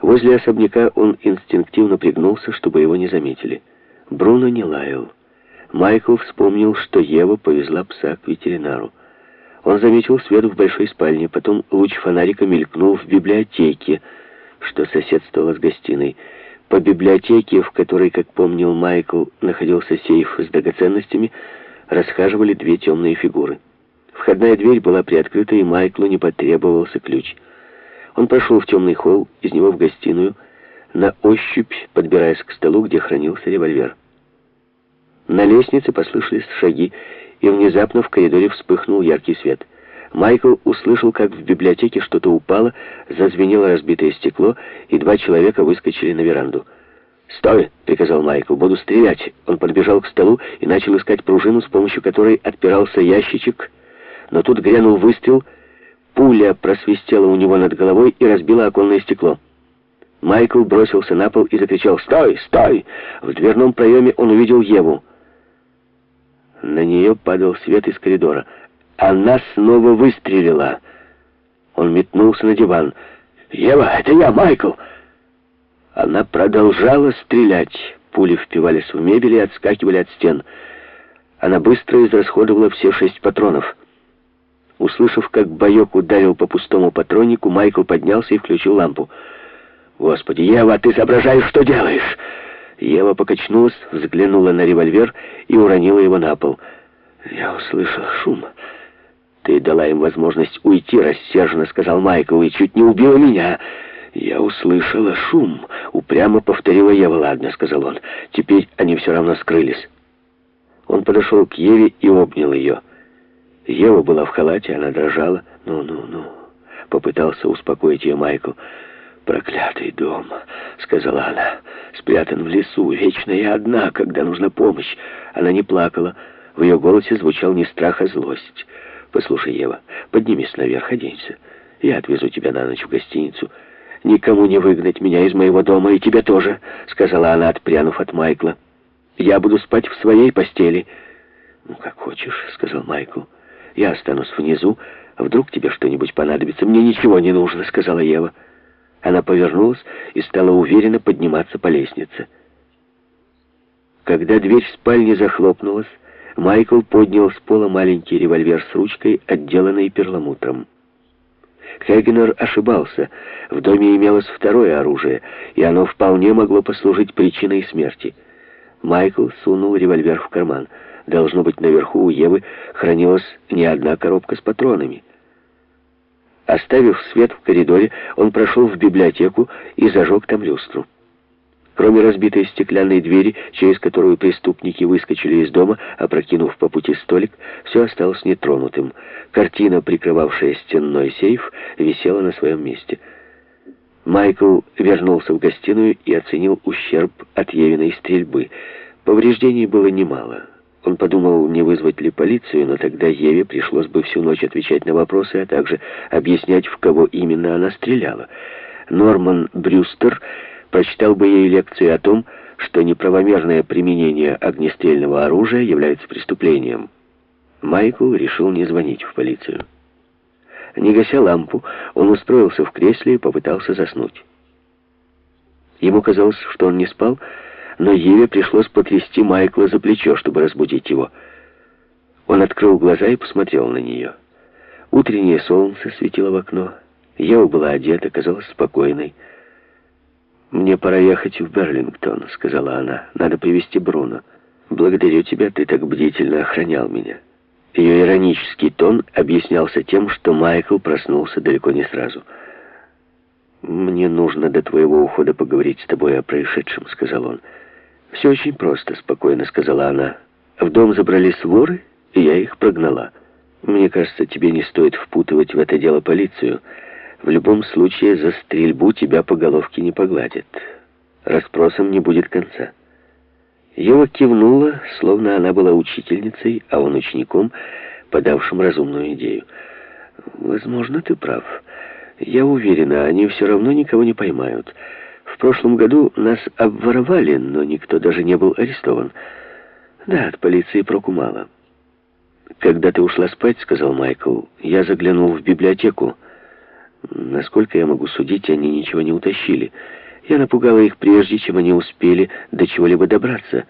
Возле особняка он инстинктивно пригнулся, чтобы его не заметили. Бруно не лаял. Майкл вспомнил, что Ева повезла пса к ветеринару. Он заметил свет в большой спальне, потом луч фонарика мелькнул в библиотеке, что соседствовало с гостиной. По библиотеке, в которой, как помнил Майкл, находился сейф с драгоценностями, расхаживали две темные фигуры. Входная дверь была приоткрыта, и Майклу не потребовался ключ. Он прошел в темный холл, из него в гостиную, на ощупь подбираясь к столу, где хранился револьвер. На лестнице послышались шаги, и внезапно в коридоре вспыхнул яркий свет. Майкл услышал, как в библиотеке что-то упало, зазвенело разбитое стекло, и два человека выскочили на веранду. «Стой!» — приказал Майкл. «Буду стрелять!» Он подбежал к столу и начал искать пружину, с помощью которой отпирался ящичек, но тут грянул выстрел, пуля просвистела у него над головой и разбила оконное стекло. Майкл бросился на пол и закричал «Стой! Стой!» В дверном проеме он увидел Еву. На нее падал свет из коридора. Она снова выстрелила. Он метнулся на диван. «Ева, это я, Майкл!» Она продолжала стрелять. Пули впивались в мебель и отскакивали от стен. Она быстро израсходовала все шесть патронов. Услышав, как боек ударил по пустому патроннику, Майкл поднялся и включил лампу. «Господи, Ева, ты соображаешь, что делаешь?» Ева покачнулась, взглянула на револьвер и уронила его на пол. «Я услышал шум. Ты дала им возможность уйти, рассерженно сказал Майкл, и чуть не убила меня». «Я услышала шум», — упрямо повторила Ева. «Ладно», — сказал он, — «теперь они все равно скрылись». Он подошел к Еве и обнял ее. Ева была в халате, она дрожала. «Ну-ну-ну», — попытался успокоить ее Майкл. «Проклятый дом», — сказала она, — «спрятан в лесу, вечно я одна, когда нужна помощь». Она не плакала. В ее голосе звучал не страх, а злость. «Послушай, Ева, поднимись наверх, оденься. Я отвезу тебя на ночь в гостиницу. Никому не выгнать меня из моего дома, и тебя тоже», — сказала она, отпрянув от Майкла. «Я буду спать в своей постели». «Ну, как хочешь», — сказал Майкл. «Я останусь внизу. Вдруг тебе что-нибудь понадобится. Мне ничего не нужно», — сказала Ева. Она повернулась и стала уверенно подниматься по лестнице. Когда дверь спальни захлопнулась, Майкл поднял с пола маленький револьвер с ручкой, отделанной перламутром. Хегенер ошибался. В доме имелось второе оружие, и оно вполне могло послужить причиной смерти. Майкл сунул револьвер в карман. Должно быть, наверху у Евы хранилась не одна коробка с патронами. Оставив свет в коридоре, он прошел в библиотеку и зажег там люстру. Кроме разбитой стеклянной двери, через которую преступники выскочили из дома, опрокинув по пути столик, все осталось нетронутым. Картина, прикрывавшая стенной сейф, висела на своем месте. Майкл вернулся в гостиную и оценил ущерб от Евиной стрельбы. Повреждений было немало. Он подумал, не вызвать ли полицию, но тогда Еве пришлось бы всю ночь отвечать на вопросы, а также объяснять, в кого именно она стреляла. Норман Брюстер прочитал бы ей лекцию о том, что неправомерное применение огнестрельного оружия является преступлением. Майкл решил не звонить в полицию. Не гася лампу, он устроился в кресле и попытался заснуть. Ему казалось, что он не спал, но Еве пришлось потрясти Майкла за плечо, чтобы разбудить его. Он открыл глаза и посмотрел на нее. Утреннее солнце светило в окно. Ева была одета, казалась спокойной. «Мне пора ехать в Берлингтон», — сказала она. «Надо привести Бруно. Благодарю тебя, ты так бдительно охранял меня». Ее иронический тон объяснялся тем, что Майкл проснулся далеко не сразу. «Мне нужно до твоего ухода поговорить с тобой о происшедшем», — сказал он. «Все очень просто», — спокойно сказала она. «В дом забрались воры, и я их прогнала. Мне кажется, тебе не стоит впутывать в это дело полицию. В любом случае за стрельбу тебя по головке не погладят. Расспросам не будет конца». Ева кивнула, словно она была учительницей, а он учеником, подавшим разумную идею. «Возможно, ты прав. Я уверена, они все равно никого не поймают». В прошлом году нас обворовали, но никто даже не был арестован. Да, от полиции проку мало. «Когда ты ушла спать, — сказал Майкл, — я заглянул в библиотеку. Насколько я могу судить, они ничего не утащили. Я напугала их прежде, чем они успели до чего-либо добраться.